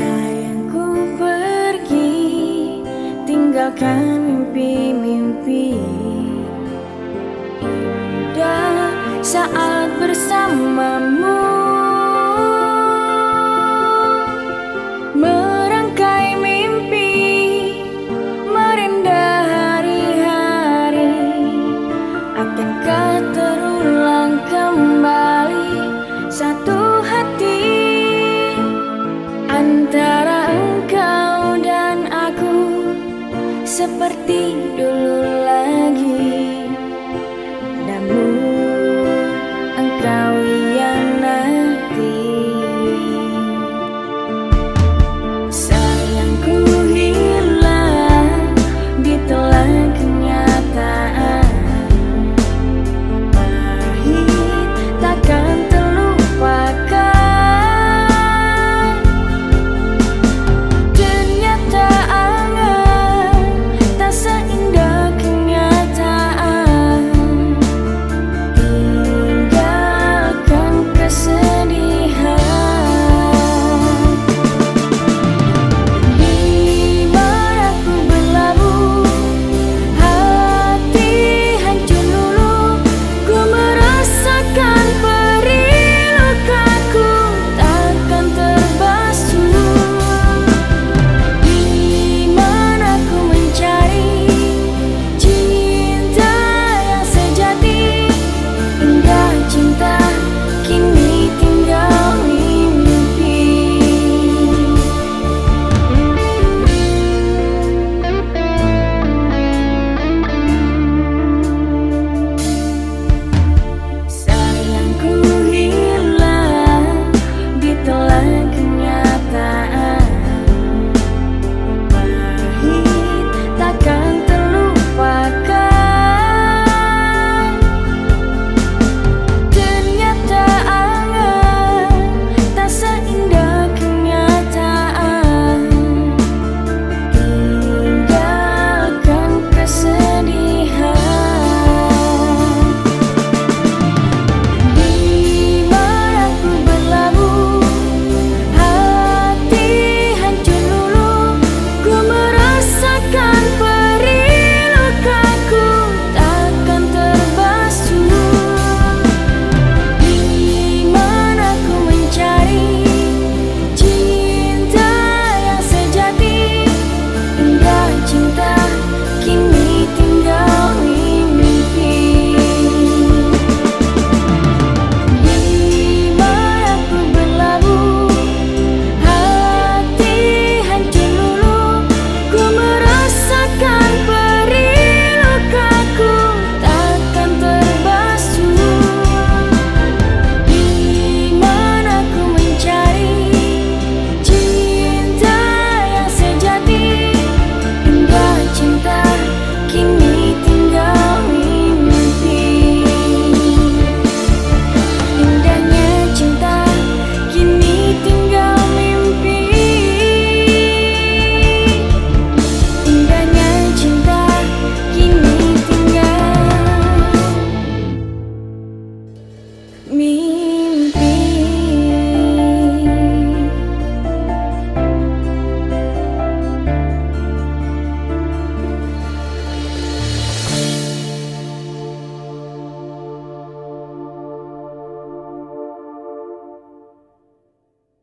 Sayangku pergi Tinggalkan mimpi-mimpi. Indah saat bersamamu. Seperti